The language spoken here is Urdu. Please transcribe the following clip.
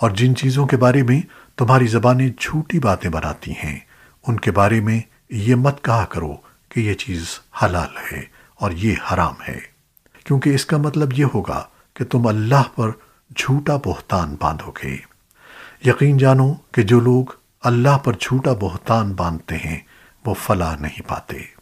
اور جن چیزوں کے بارے میں تمہاری زبانیں جھوٹی باتیں بناتی ہیں، ان کے بارے میں یہ مت کہا کرو کہ یہ چیز حلال ہے اور یہ حرام ہے۔ کیونکہ اس کا مطلب یہ ہوگا کہ تم اللہ پر جھوٹا بہتان باندھو گے یقین جانو کہ جو لوگ اللہ پر جھوٹا بہتان باندھتے ہیں، وہ فلاح نہیں پاتے۔